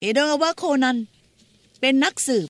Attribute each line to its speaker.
Speaker 1: เอโดะวะโคนัน เป็นนักสืบ